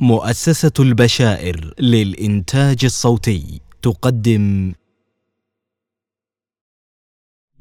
مؤسسة البشائر للإنتاج الصوتي تقدم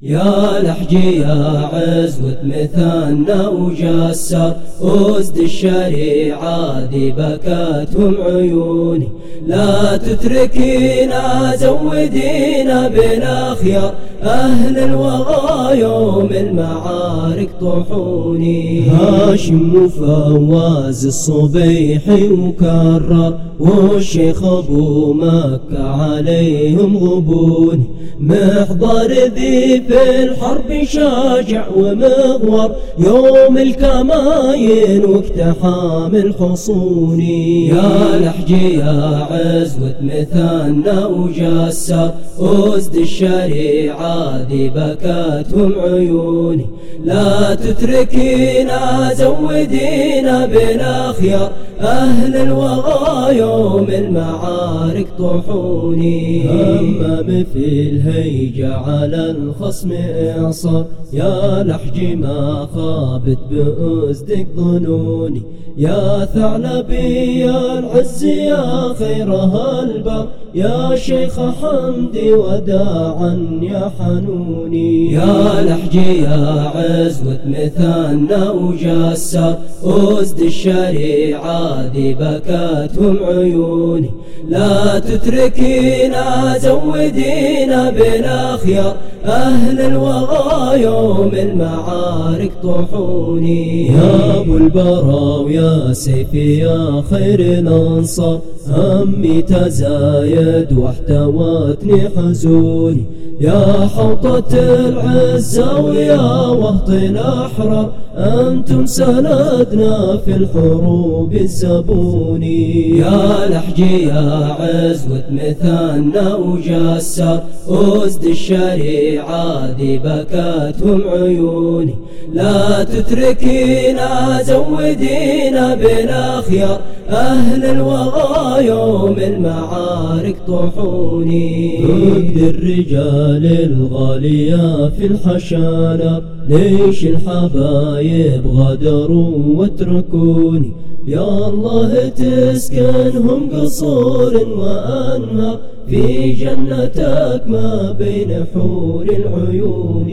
يا لحجي يا عزوة مثالنا وجسر أسد الشريعة ذي بكتهم عيوني. لا تتركينا زودينا بالأخيار أهل الوغى يوم المعارك طحوني. هاشم وفواز الصبيحي وكرر والشيخ أبو مكة عليهم غبوني. محضر ذي في الحرب شاجع ومغور يوم الكماين واقتحام الحصون يا لحجي يا عزوة مثالنا وجسر أسد الشريعة ذي بكتهم عيوني. لا تتركينا زودينا بالأخيار أهل الوغى يوم المعارك طحوني همم في الهيجة على الخصم إعصار. يا لحجي ما خابت بأزدك ظنوني. يا ثعلبي يا العز يا خيرها البر يا شيخ حمدي وداعا يا حنوني. يا لحجي يا عزوة مثالنا وجسر. أزد الشريعة ذي بكتهم عيوني. لا تتركينا زودينا بالأخيار أهل الوغى يوم المعارك طحوني. يا أبو البراء يا سيفي يا خير الأنصار همي تزايد واحتوتني حزوني. يا حوطة العزة ويا وهط الأحرار أنتم سندنا في الحروب الزبوني. يا لحجي يا عزوة مثالنا وجسر أسد الشريعة ذي بكتهم عيوني. لا تتركينا زودينا بالأخيار أهل الوغى يوم المعارك طحوني. ضد الرجال الغالية في الحشانة. ليش الحبايب غدروا واتركوني؟ يا الله تسكنهم قصور وأنهار. في جنتك ما بين حور العيون.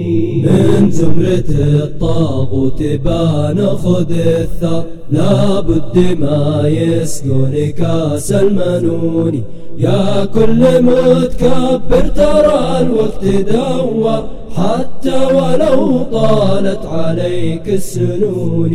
من زمرة الطاغوت بان خذ الثار لابد ما يسقون كاس المنون. يا كل متكبر ترى الوقت دوى حتى ولو طالت عليك السنون.